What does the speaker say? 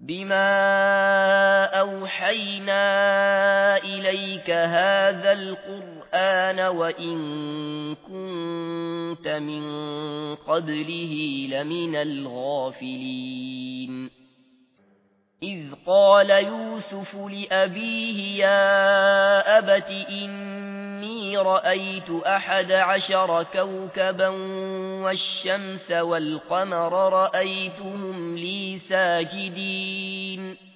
بما أوحينا إليك هذا القرآن وإن كنت من قبله لمن الغافلين إذ قال يوسف لأبيه يا أبت رأيت أحد عشر كوكبا والشمس والقمر رأيتهم لي ساجدين.